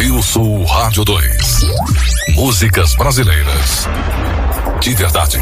Rio Sul Rádio 2. Músicas brasileiras. De verdade.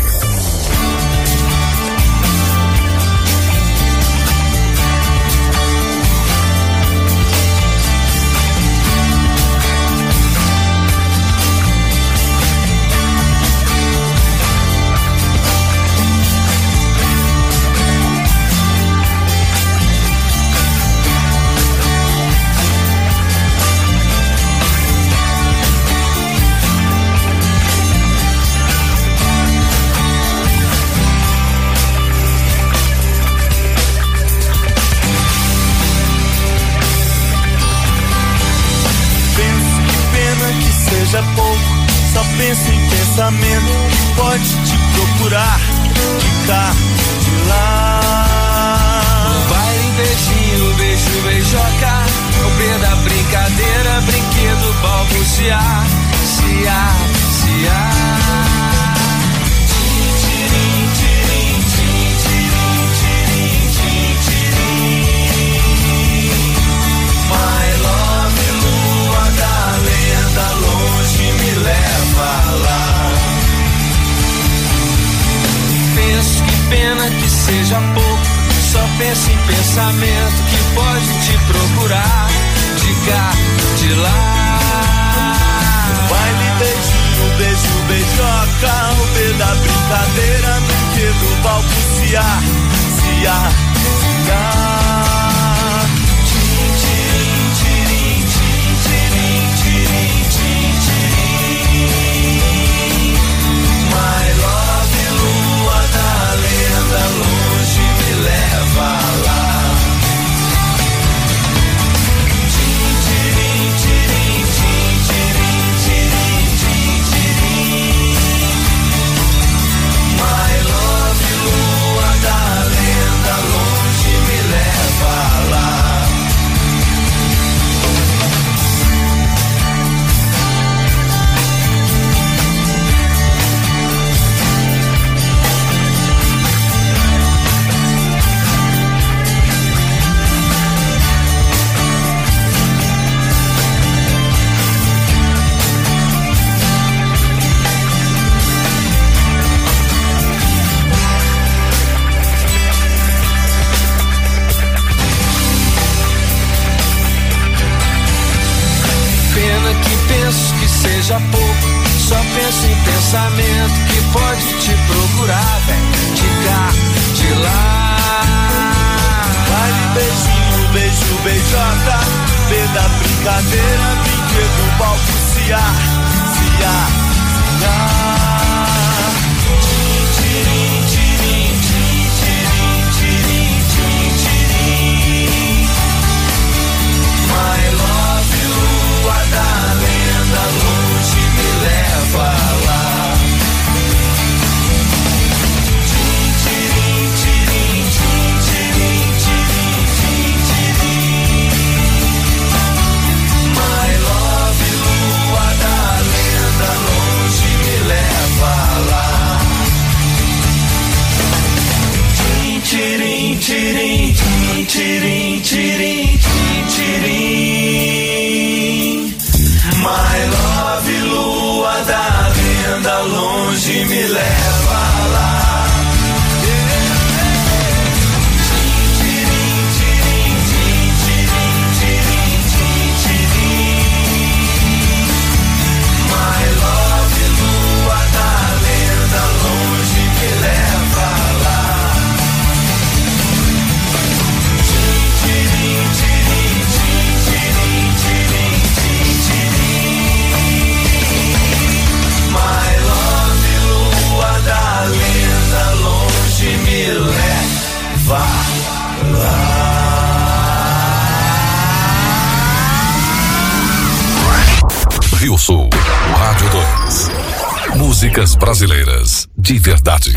de verdade.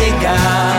Chegar,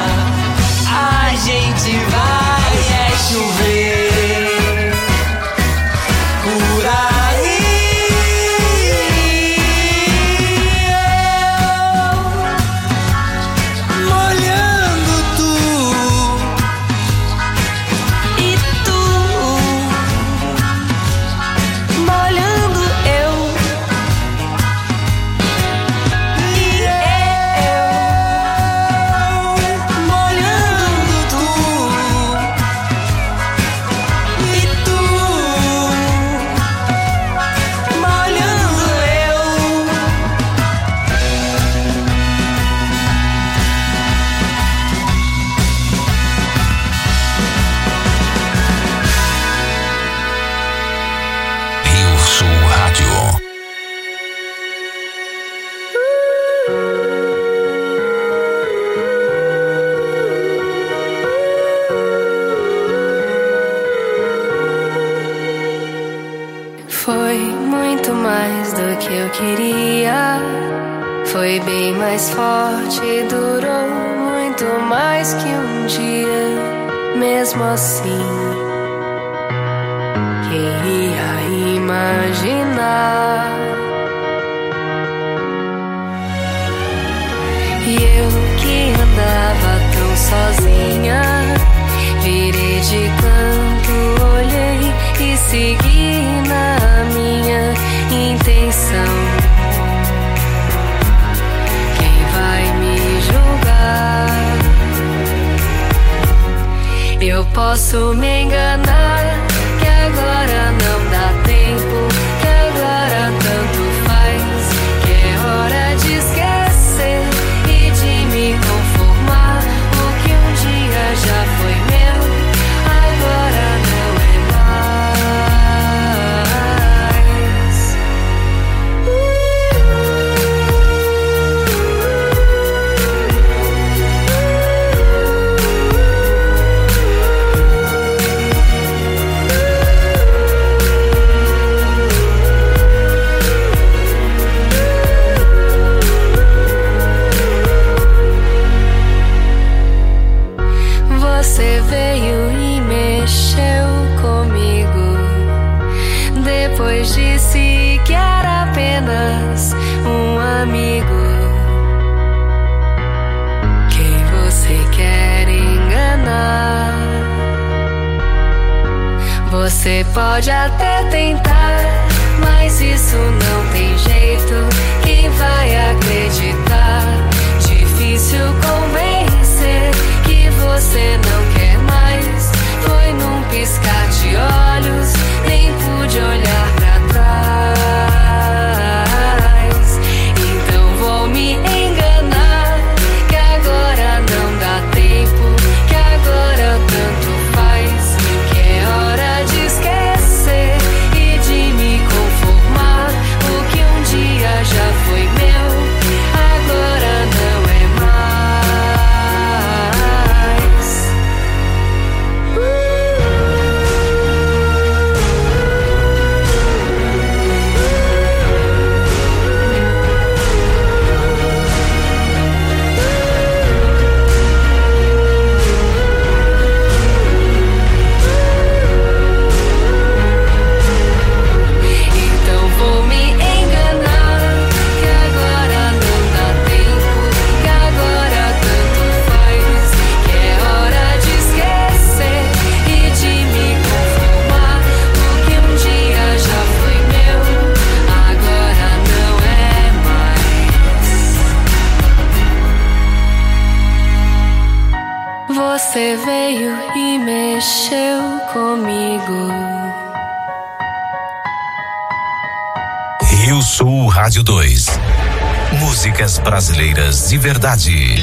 Músicas brasileiras de verdade.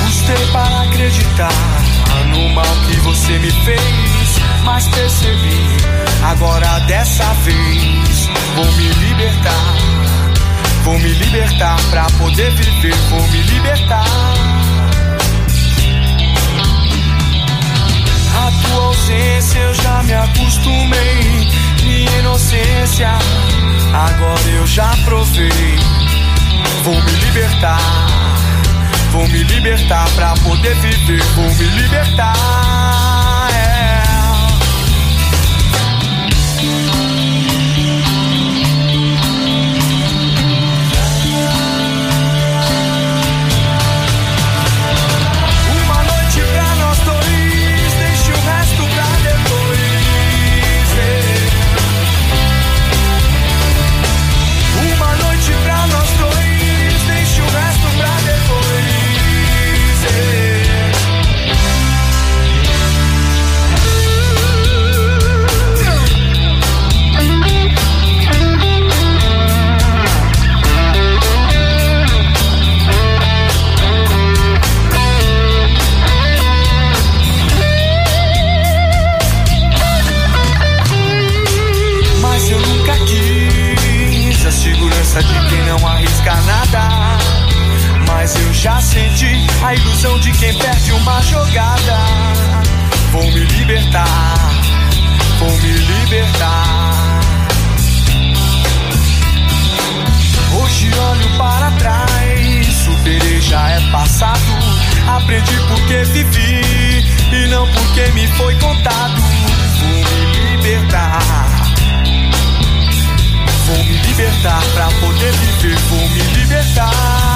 Custei para acreditar no mal que você me fez, mas percebi Agora dessa vez vou me libertar. Vou me libertar pra poder viver. Vou me libertar. A tua ausência eu já me acostumei. Minha inocência agora eu já provei. Vou me libertar. Vou me libertar pra poder viver. Vou me libertar. Já senti a ilusão de quem perde uma jogada. Vou me libertar, vou me libertar. Hoje olho para trás, superei já é passado. Aprendi porque vivi e não porque me foi contado. Vou me libertar. Libertar pra poder viver, vou me libertar.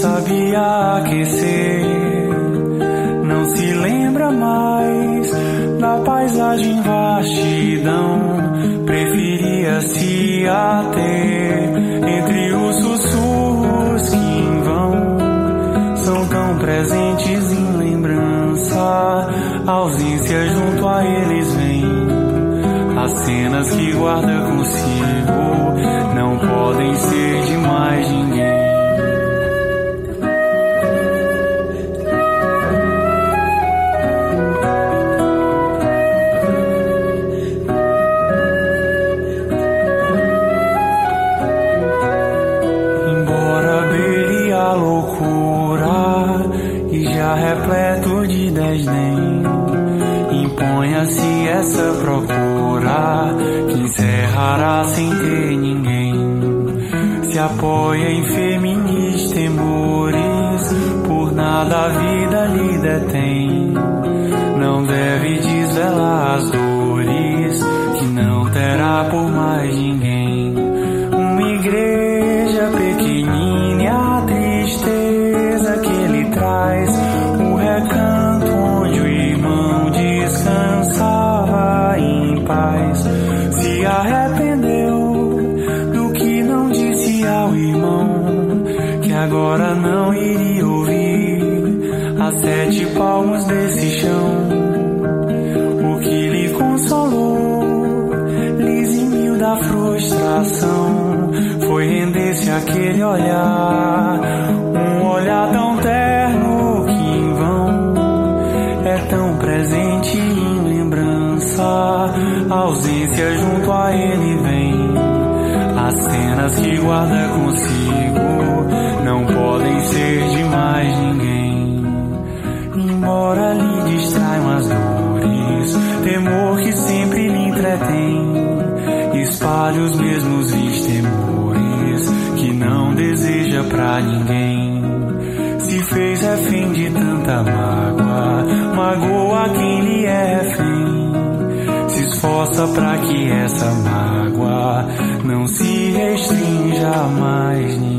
sabia aquecer. Não se lembra mais da paisagem vastidão. Preferia se ater entre os sussurros que em vão são tão presentes em lembrança. A ausência junto a eles vem. As cenas que guarda consigo não podem ser sem ter ninguém. Se apoia em aquele olhar, um olhar tão terno que em vão é tão presente em lembrança. A ausência junto a ele vem, as cenas que guarda consigo não podem ser de mais ninguém. Embora lhe distraiam as dores, temor que sempre lhe entretém, espalha os mesmos seja pra ninguém. Se fez refém de tanta mágoa, magoa quem lhe é refém. Se esforça pra que essa mágoa não se restrinja mais ninguém.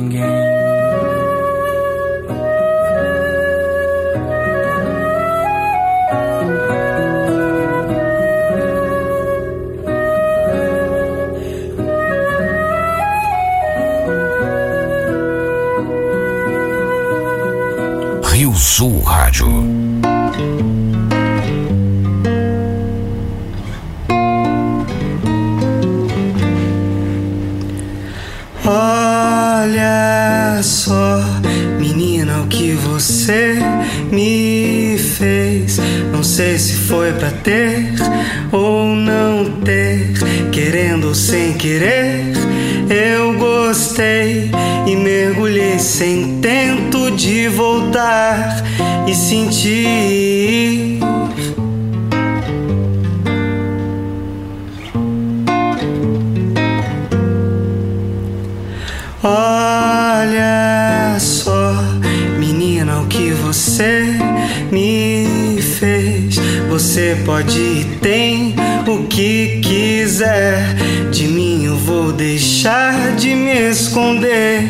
Sei se foi pra ter ou não ter, querendo ou sem querer. Eu gostei e mergulhei sem tento de voltar e sentir. Pode e tem o que quiser. De mim eu vou deixar de me esconder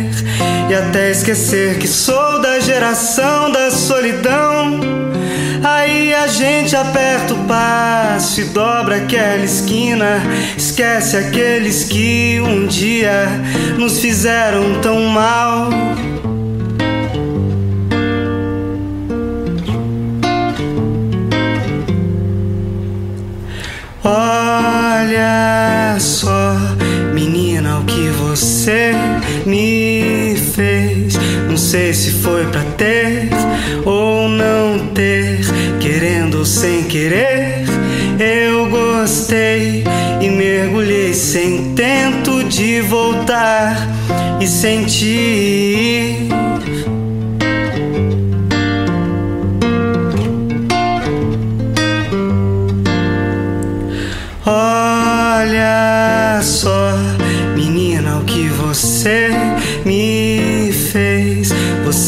e até esquecer que sou da geração da solidão. Aí a gente aperta o passo e dobra aquela esquina. Esquece aqueles que um dia nos fizeram tão mal. Você me fez. Não sei se foi pra ter ou não ter, querendo ou sem querer. Eu gostei e mergulhei sem tento de voltar e sentir.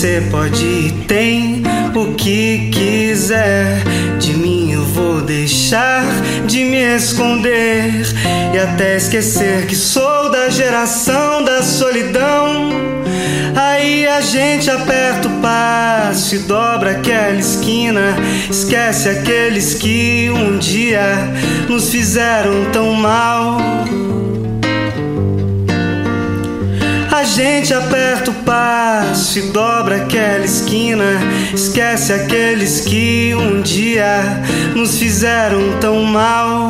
Você pode e tem o que quiser. De mim eu vou deixar de me esconder e até esquecer que sou da geração da solidão. Aí a gente aperta o passo e dobra aquela esquina. Esquece aqueles que um dia nos fizeram tão mal. Gente aperta o passo e dobra aquela esquina. Esquece aqueles que um dia nos fizeram tão mal.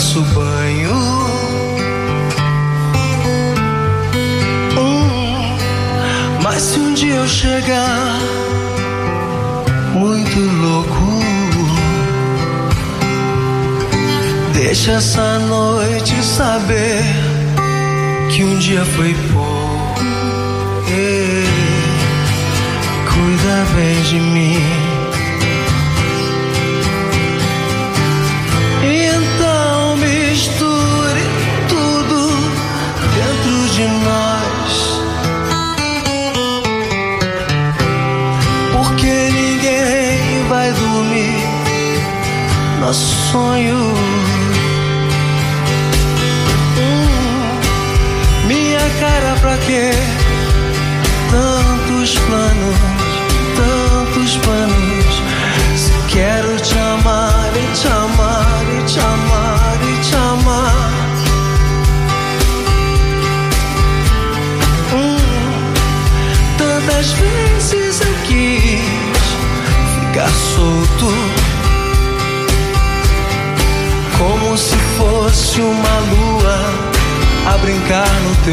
Nosso banho. Hum, mas se um dia eu chegar muito louco, deixa essa noite saber que um dia foi pouco.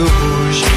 No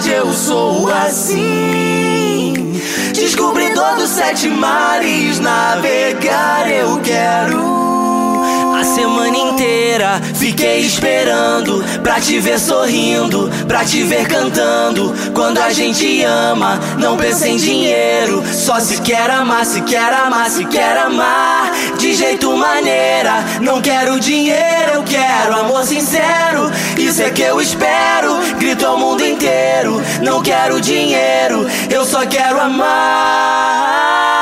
verdade eu sou assim. Descobri todos os sete mares, navegar eu quero. A semana inteira fiquei esperando pra te ver sorrindo, pra te ver cantando. Quando a gente ama, não pensa em dinheiro, só se quer amar, se quer amar, se quer amar de jeito maneira. Não quero dinheiro, eu quero amor sincero. Isso é que eu espero. Grito ao mundo inteiro. Não quero dinheiro, eu só quero amar.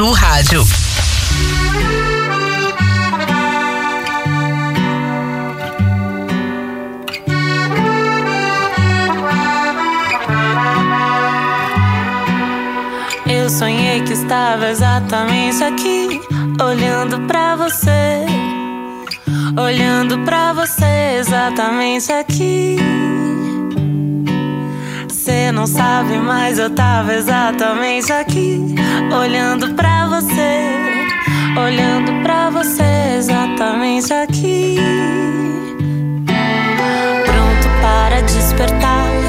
Sul Rádio. Eu sonhei que estava exatamente aqui, olhando para você. Olhando para você exatamente aqui. Você não sabe, mas eu tava exatamente aqui, olhando pra você, olhando pra você exatamente aqui. Pronto para despertar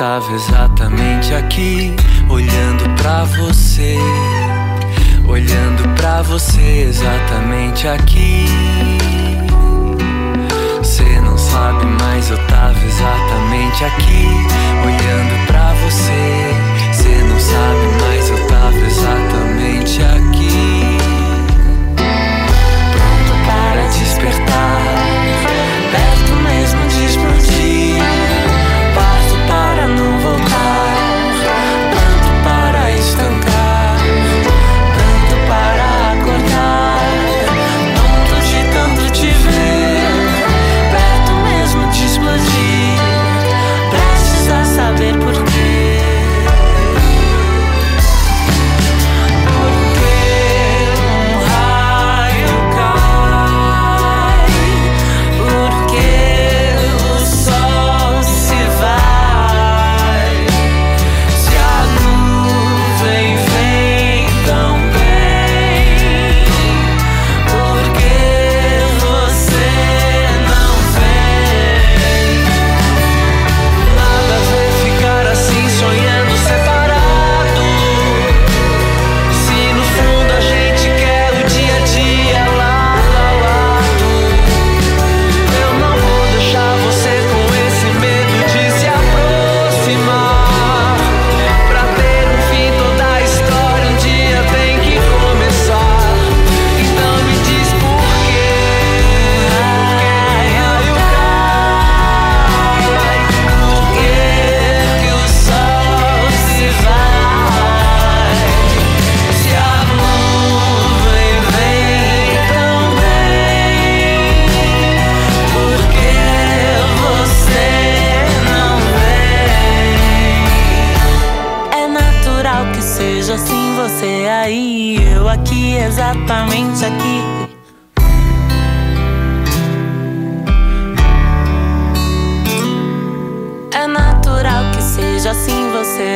estava exatamente aqui, olhando para você. Olhando para você exatamente aqui. Você não sabe, mas eu tava exatamente aqui, olhando para você. Você não sabe, mas eu tava exatamente aqui. Pronto para despertar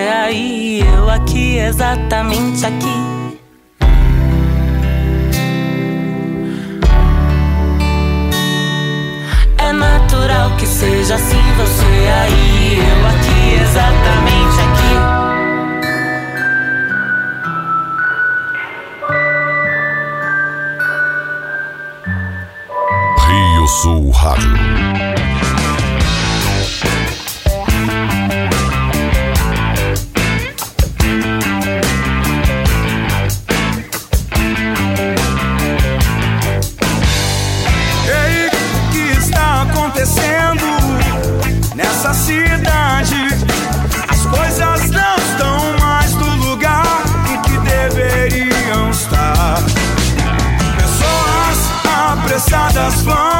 você aí, eu aqui, exatamente aqui. É natural que seja assim, você aí, eu aqui, exatamente aqui. Rio Sul Rádio. stardust want.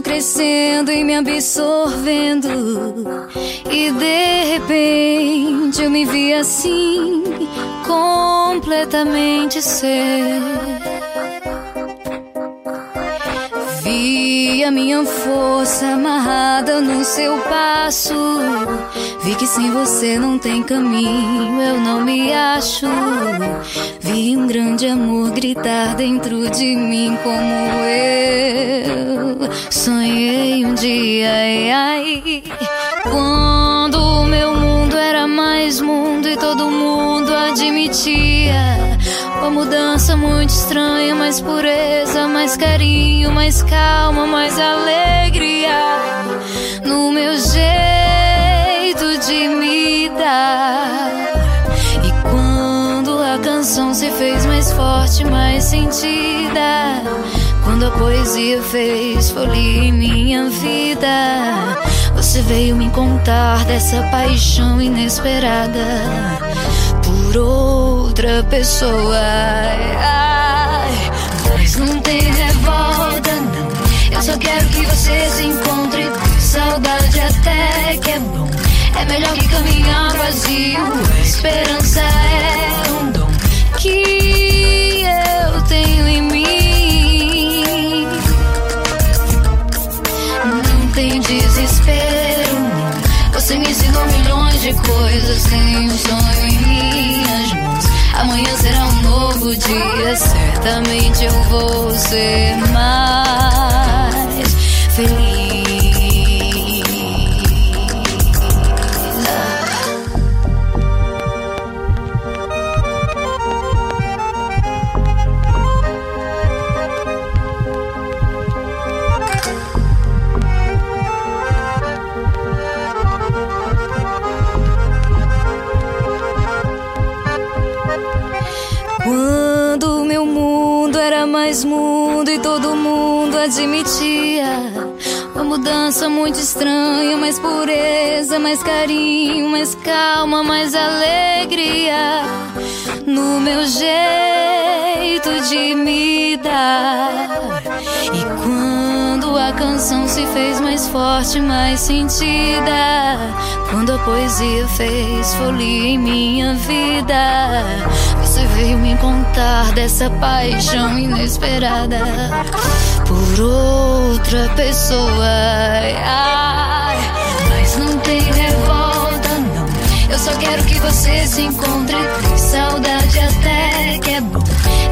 Crescendo, crescendo e me absorvendo. E de repente eu me vi assim, completamente ser. Vi a minha força amarrada no seu passo. Vi que sem você não tem caminho, eu não me acho. Vi um grande amor gritar dentro de mim como eu sonhei um dia. Ai, ai, quando o meu mundo era mais mundo e todo mundo admitia uma mudança muito estranha, mais pureza, mais carinho, mais calma, mais alegria no meu jeito de me dar. E quando canção se fez mais forte, mais sentida. Quando a poesia fez folia em minha vida. Você veio me contar dessa paixão inesperada por outra pessoa. Ai, mas não tem revolta, não. Eu só quero que você se encontre. Saudade até que é bom. É melhor que caminhar vazio. A esperança é um dom que coisas. Tem um sonho em minhas mãos. Amanhã será um novo dia. Certamente eu vou ser mais admitia. Uma mudança muito estranha, mais pureza, mais carinho, mais calma, mais alegria. No meu jeito de me dar. E quando a canção se fez mais forte, mais sentida, quando a poesia fez folia em minha vida, você veio me contar dessa paixão inesperada por outra pessoa. Ai, mas não tem revolta, não. Eu só quero que você se encontre. Saudade até que é bom.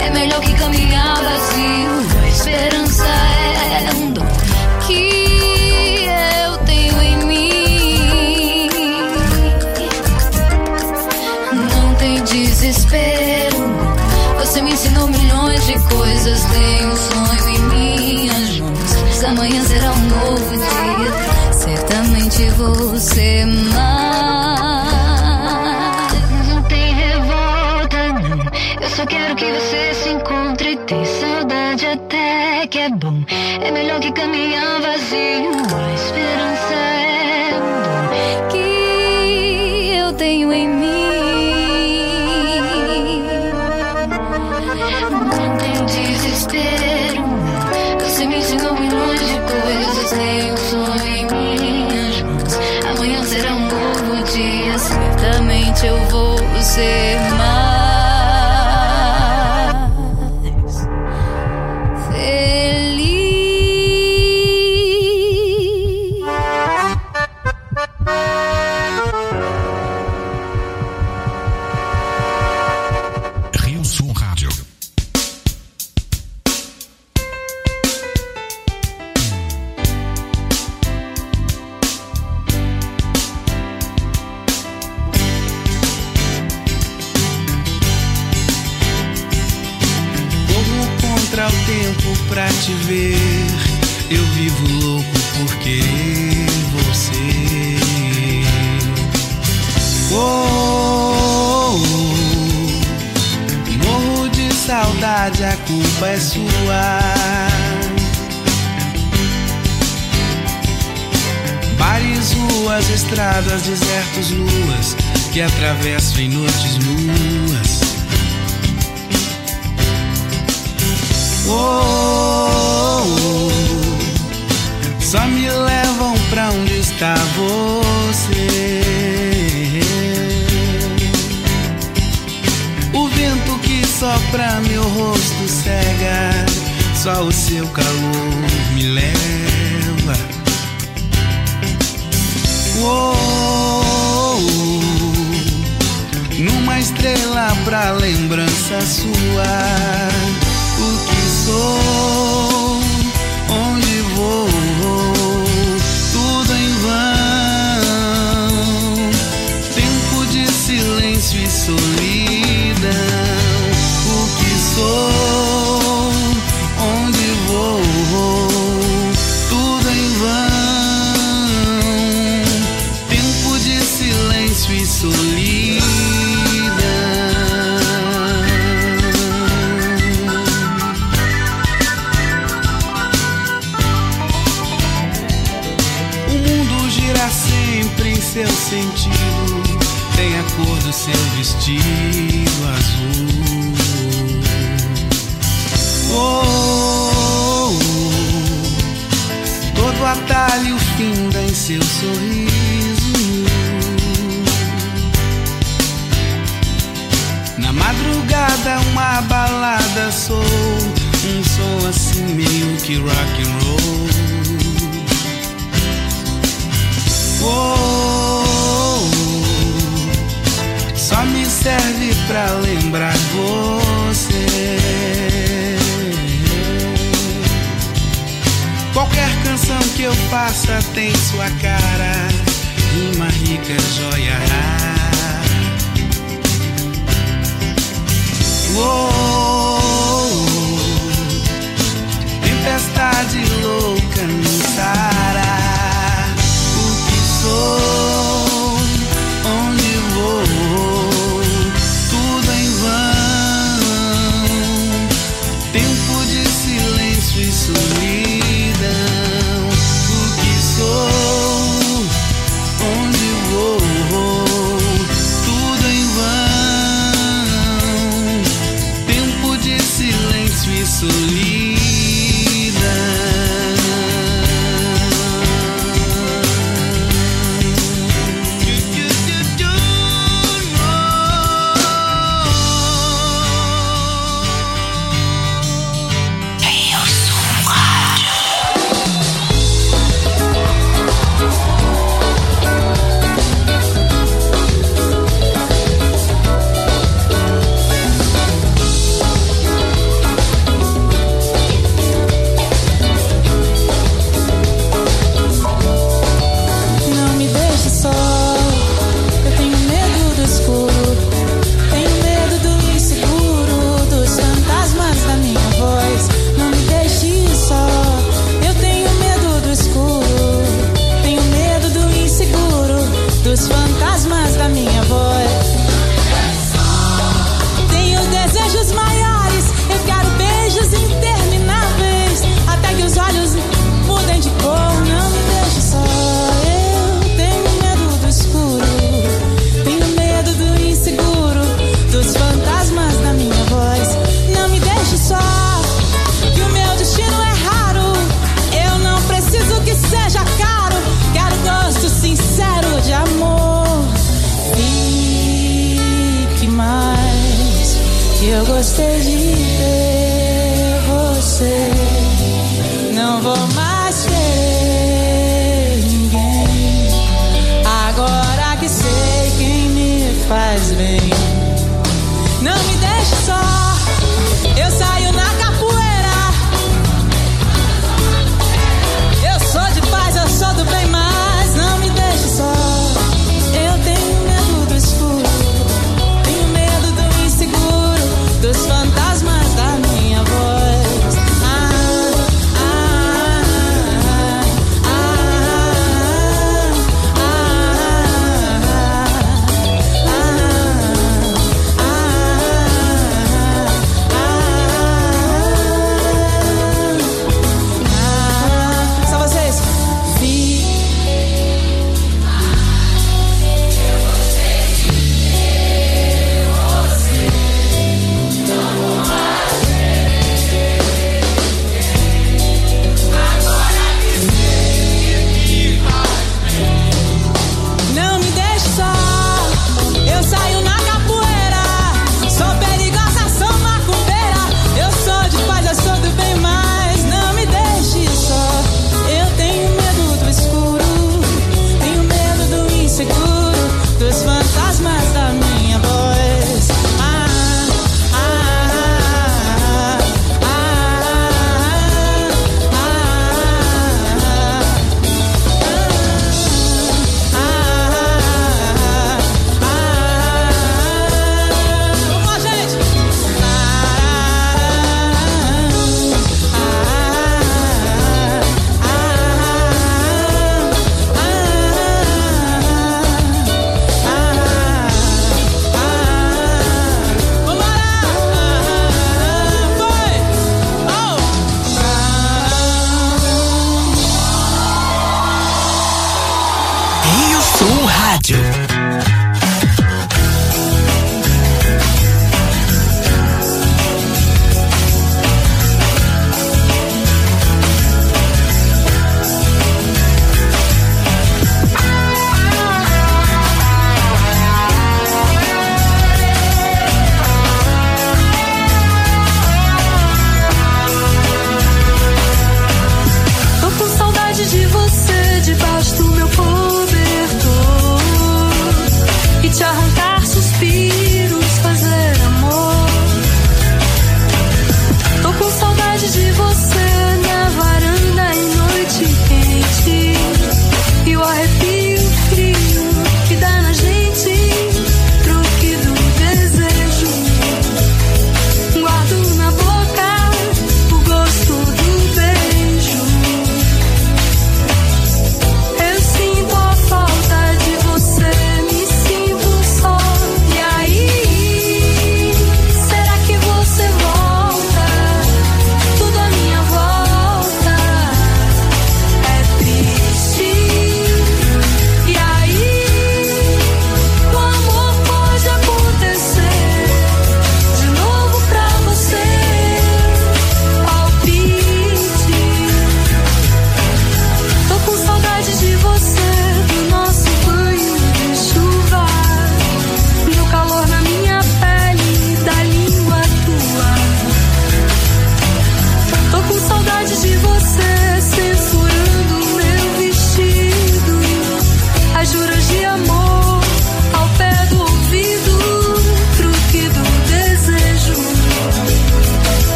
É melhor que caminhar vazio. A esperança é um dom que eu tenho em mim. Não tem desespero. Você me ensinou milhões de coisas. Vou culpa é sua. Bares, ruas, estradas, desertos, luas que atravesso em noites nuas. Oh, oh, oh. só me levam pra onde está você. O vento que sopra meu rosto cega, só o seu calor me leva. Oh, numa estrela pra lembrança sua o que sou, onde vou, tudo em vão. Tempo de silêncio e solidão. O que sou, seu vestido azul. Oh, oh, oh, todo atalho finda em seu sorriso. Na madrugada, uma balada sou, um som assim meio que rock and roll. Oh, oh, oh. serve pra lembrar você. Qualquer canção que eu faça tem sua cara, uma rica, joia rara. Uou, tempestade louca no Sará.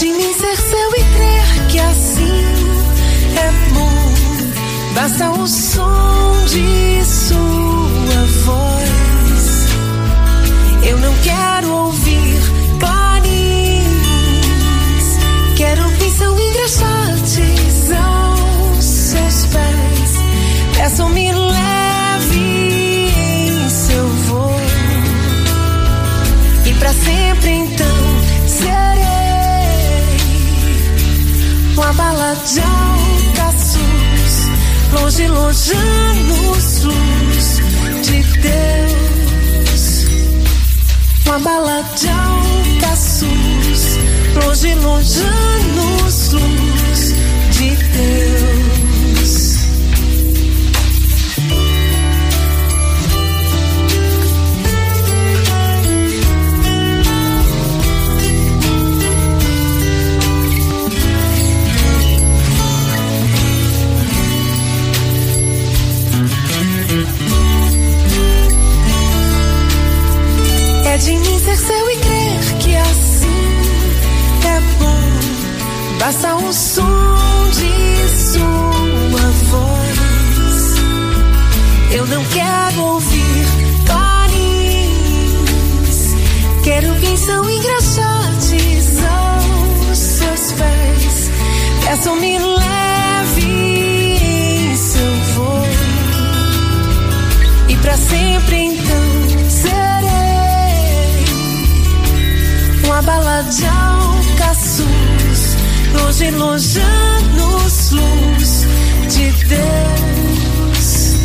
de mim ser seu e crer que assim é bom. Basta o som de sua voz. Eu não quero ouvir clarins. Quero pensão engraxates aos seus pés. Peçam-me leve em seu voo. E para sempre então. uma bala de alcaçuz, longe, longano SUS de Deus. Uma bala de alcaçuz, longe, longano SUS de Deus. De mim ser seu e crer que assim é bom. Basta um som de sua voz. Eu não quero ouvir tones. Quero quem são engraxates aos seus pés. Peçam-me leve em seu voo. E pra sempre então uma bala de alcaçuz, longe, longe, anos luz de Deus.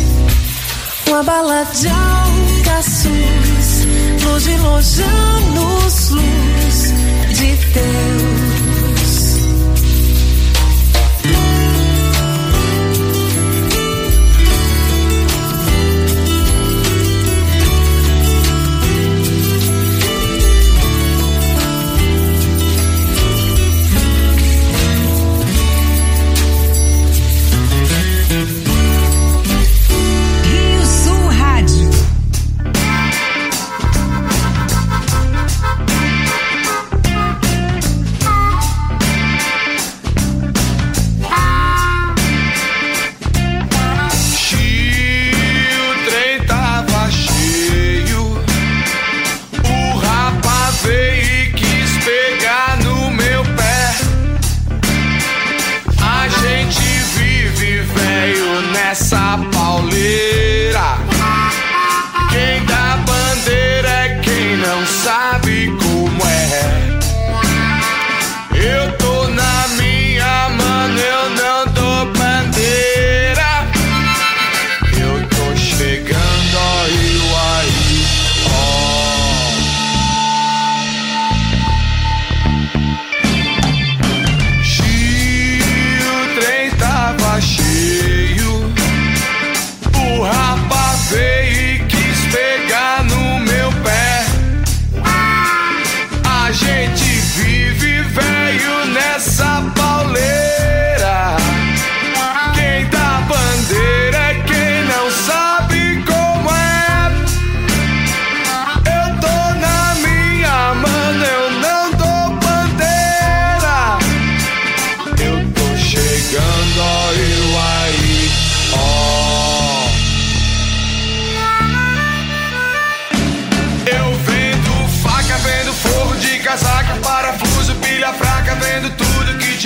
Uma bala de alcaçuz, longe, longe, anos luz de Deus.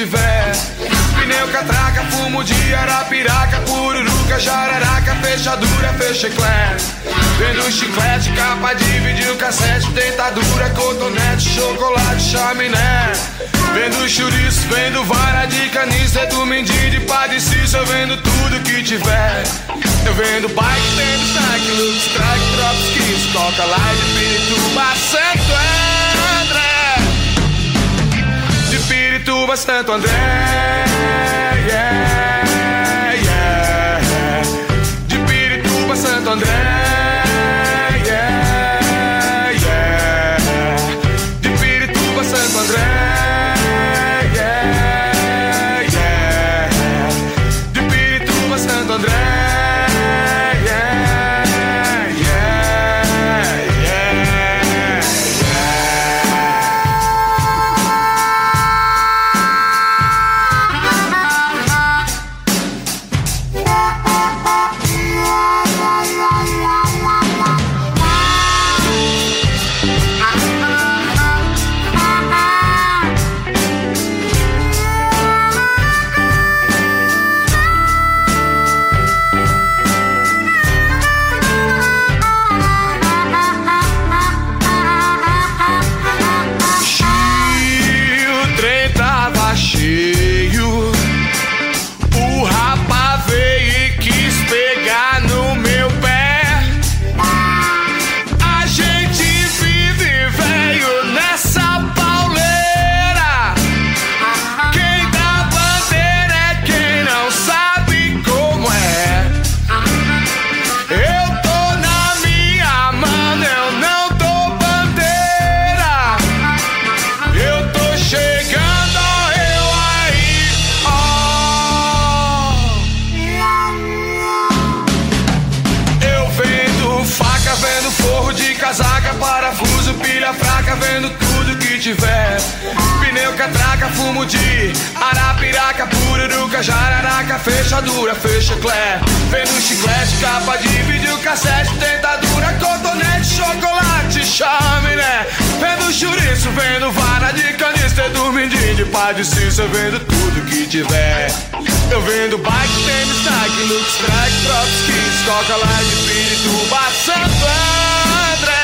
Tiver. Pneu, catraca, fumo de arapiraca, pururuca, jararaca, fechadura, fecheclé. Vendo chiclete, capa de vídeo, cassete, dentadura, cotonete, chocolate, chaminé. Vendo chouriço, vendo vara de caniça, do mendigo de Cícero, eu vendo tudo que tiver. Eu vendo bike, vendo snack, look, strike, drops, kiss, coca, light, pirituba, Santo André. De Pirituba, Santo André, yeah, jararaca, fechadura, fecha clé. Vendo chiclete, capa de vídeo, cassete, dentadura, cotonete, chocolate, chaminé. Vendo chouriço, vendo vara de canister, dormidinho de pá de cícia, vendo tudo que tiver. Eu vendo bike, tênis, Nike, look, strike, drops, kids, coca, light, pirituba, Santo André.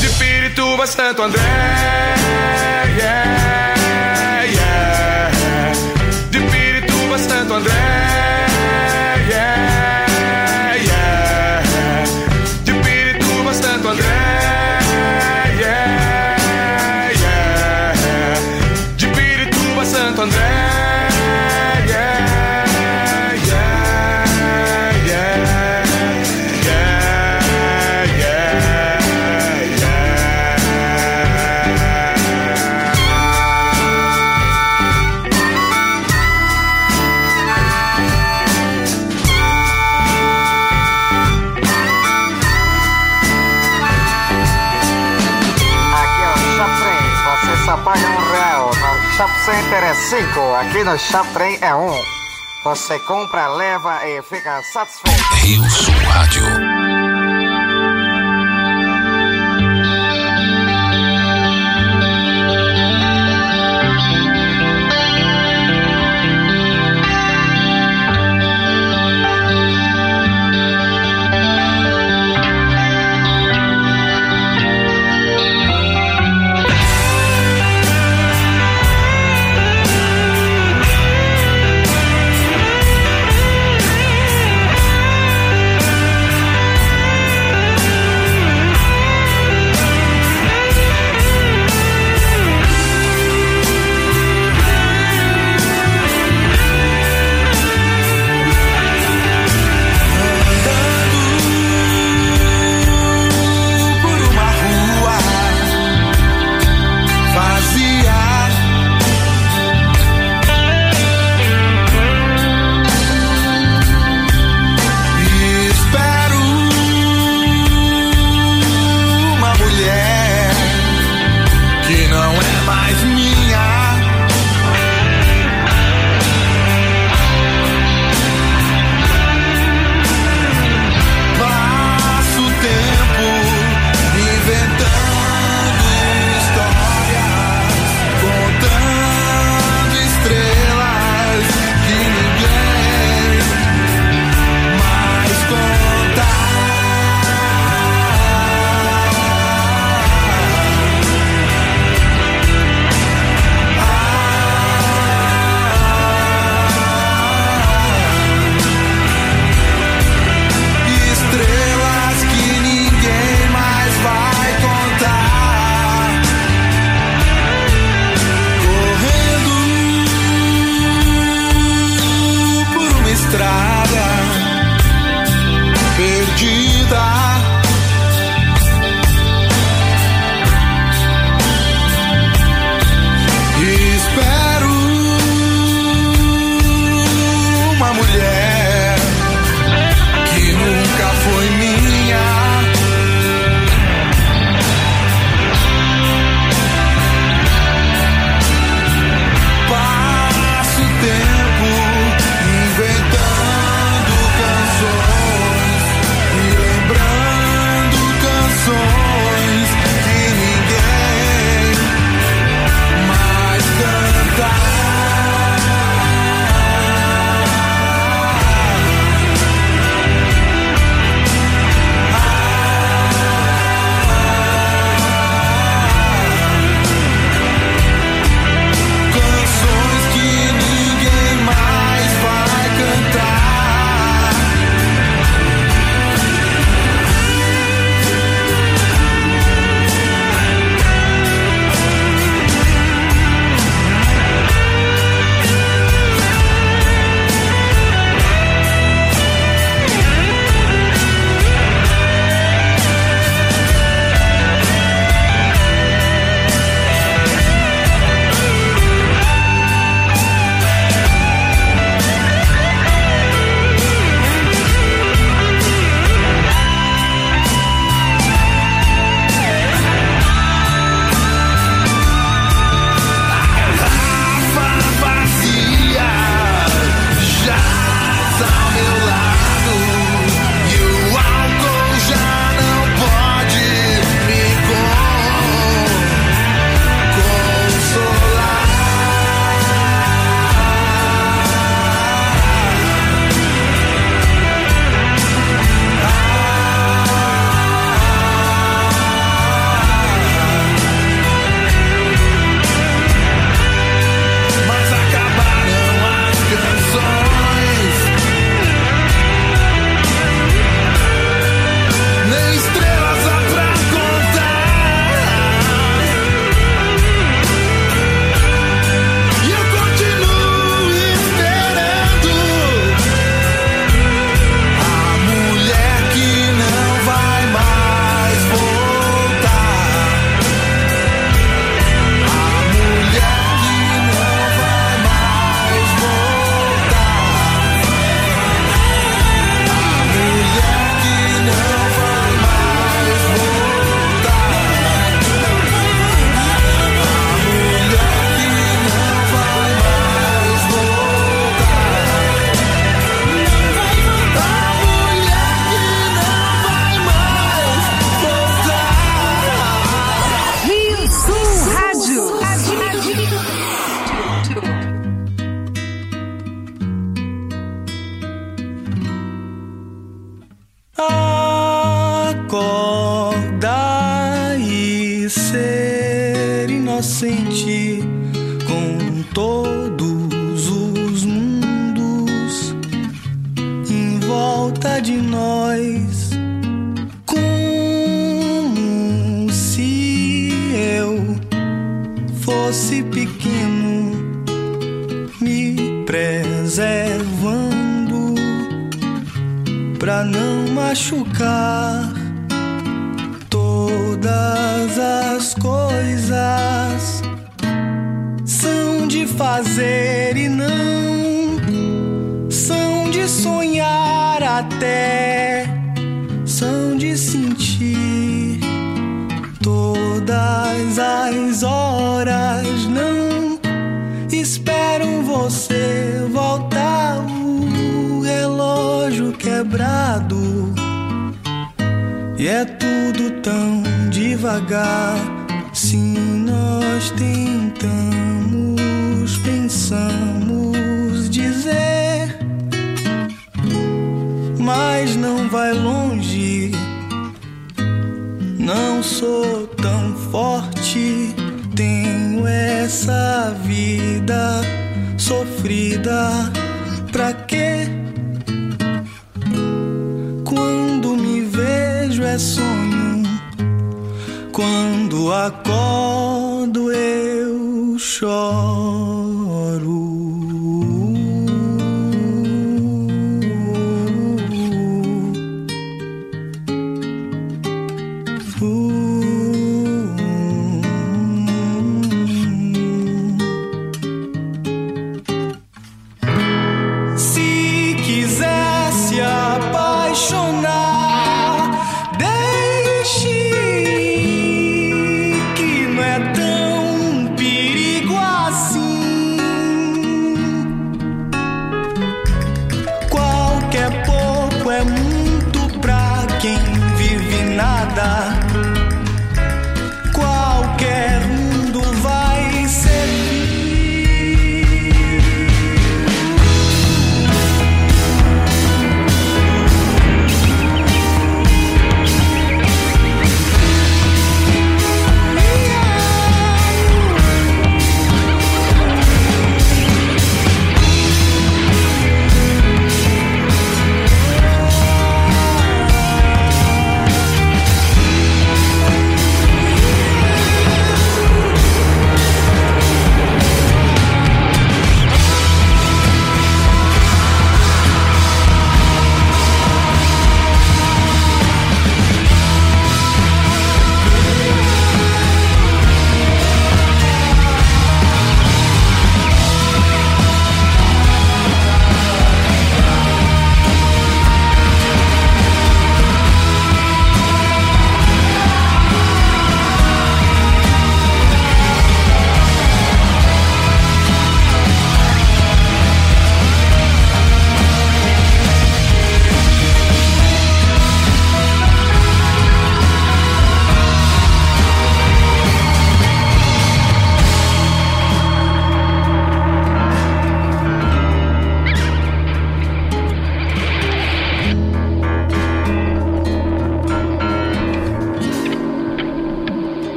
De Pirituba, Santo André, yeah, André, cinco, aqui no Shoptrem é um. Você compra, leva e fica satisfeito. Rio Sul Rádio.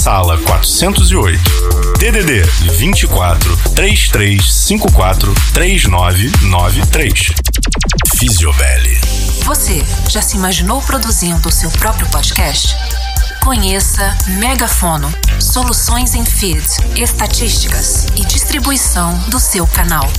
sala 408. DDD 24 3354 3993. Fisiobelly. Você já se imaginou produzindo o seu próprio podcast? Conheça Megafono, soluções em feed, estatísticas e distribuição do seu canal.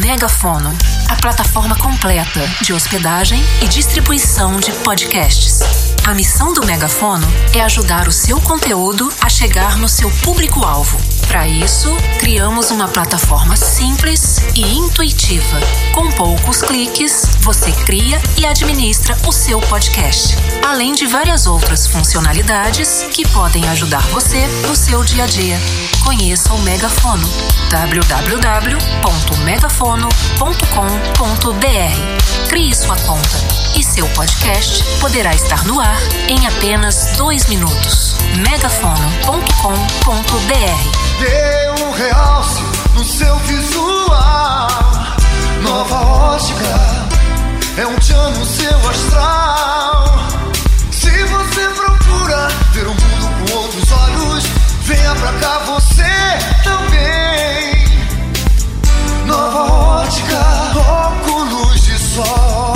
Megafono, a plataforma completa de hospedagem e distribuição de podcasts. A missão do megafono é ajudar o seu conteúdo a chegar no seu público-alvo. Para isso, criamos uma plataforma simples e intuitiva. Com poucos cliques, você cria e administra o seu podcast, além de várias outras funcionalidades que podem ajudar você no seu dia a dia. Conheça o Megafono www.megafono.com.br. Crie sua conta e seu podcast poderá estar no ar em apenas dois minutos. megafono.com.br Dê um realce no seu visual. Nova ótica é um tchan no seu astral. Se você procura ver o mundo com outros olhos, venha pra cá você também. Nova ótica, óculos de sol.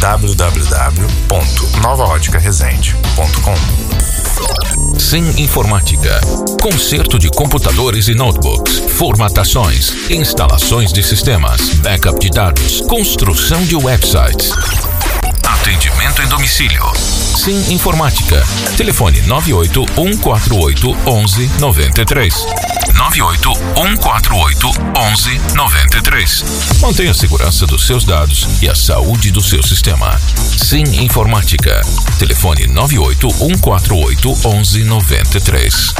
www.novaóticaresende.com Sim Informática. Conserto de computadores e notebooks, formatações, instalações de sistemas, backup de dados, construção de websites. Atendimento em domicílio. Sim Informática. Telefone 98 148 1193. 98 148 1193. Mantenha a segurança dos seus dados e a saúde do seu sistema. Sim Informática. Telefone 98 148 1193.